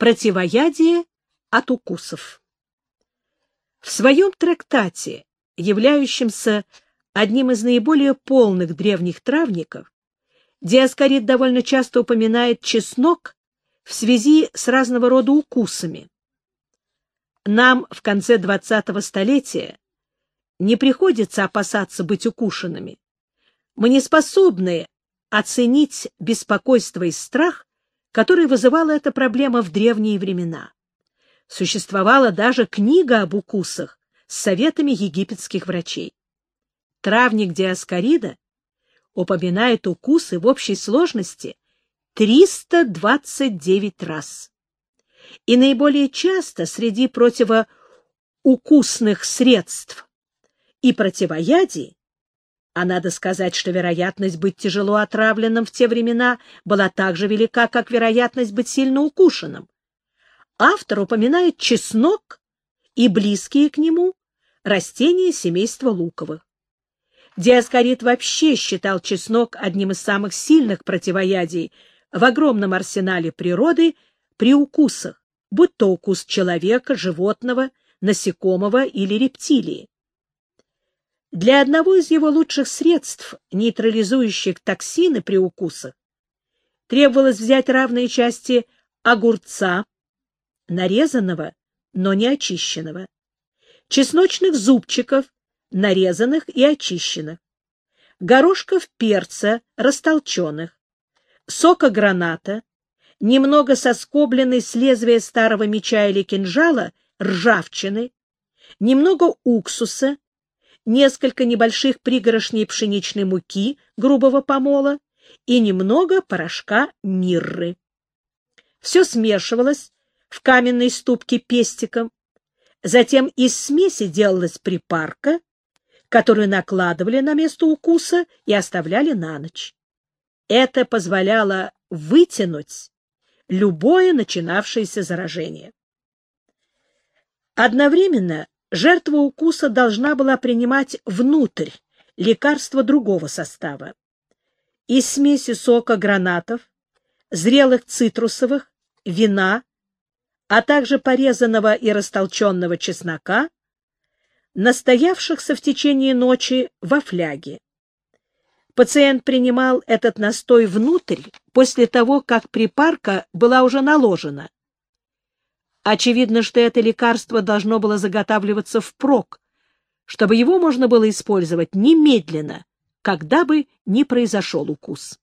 Противоядие от укусов. В своем трактате, являющемся одним из наиболее полных древних травников, Диаскорид довольно часто упоминает чеснок в связи с разного рода укусами. Нам в конце XX столетия не приходится опасаться быть укушенными. Мы не способны оценить беспокойство и страх, который вызывала эта проблема в древние времена. Существовала даже книга об укусах с советами египетских врачей. Травник Диаскорида упоминает укусы в общей сложности 329 раз. И наиболее часто среди противоукусных средств и противоядий, а надо сказать, что вероятность быть тяжело отравленным в те времена была так же велика, как вероятность быть сильно укушенным, автор упоминает чеснок и близкие к нему растения семейства луковых. Диаскорид вообще считал чеснок одним из самых сильных противоядий в огромном арсенале природы при укусах, будь то укус человека, животного, насекомого или рептилии. Для одного из его лучших средств, нейтрализующих токсины при укусах, требовалось взять равные части огурца, нарезанного, но не очищенного, чесночных зубчиков, нарезанных и очищенных, горошков перца, растолченных, сока граната, немного соскобленной с лезвия старого меча или кинжала ржавчины, немного уксуса, несколько небольших пригорошней пшеничной муки грубого помола и немного порошка мирры. Все смешивалось в каменной ступке пестиком, затем из смеси делалась припарка, которую накладывали на место укуса и оставляли на ночь. Это позволяло вытянуть любое начинавшееся заражение. Одновременно жертва укуса должна была принимать внутрь лекарства другого состава. Из смеси сока гранатов, зрелых цитрусовых, вина, а также порезанного и растолченного чеснока, настоявшихся в течение ночи во фляге. Пациент принимал этот настой внутрь после того, как припарка была уже наложена, Очевидно, что это лекарство должно было заготавливаться впрок, чтобы его можно было использовать немедленно, когда бы ни произошел укус.